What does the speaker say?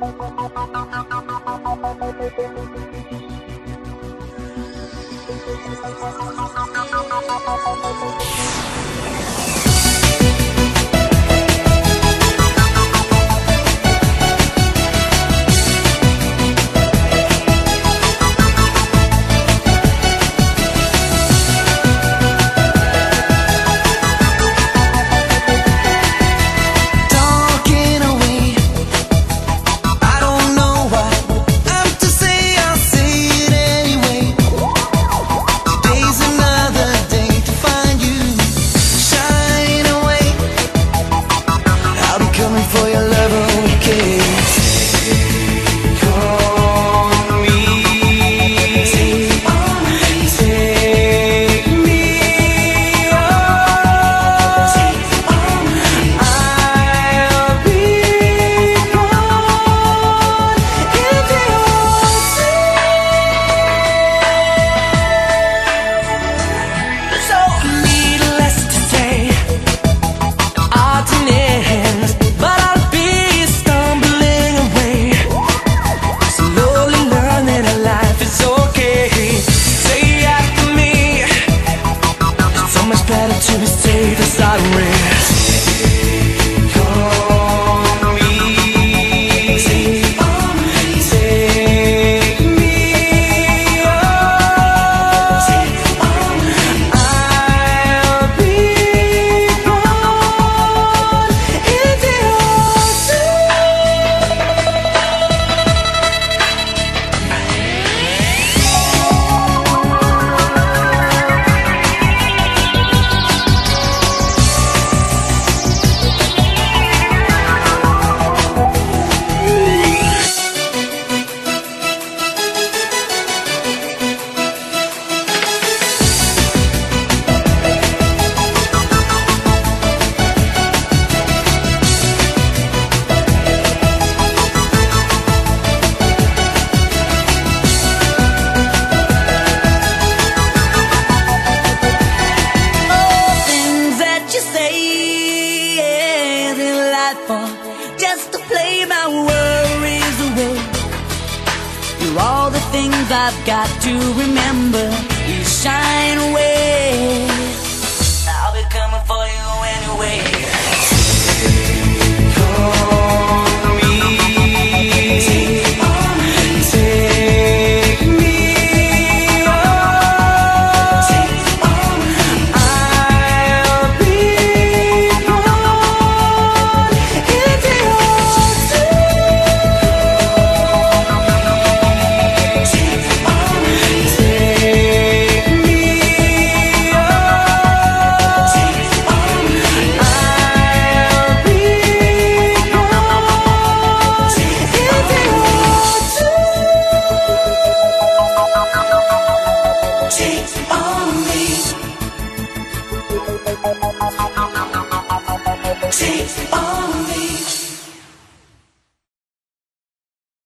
Thank you. you say in life for just to play my worries away. You're all the things I've got to remember. You shine away.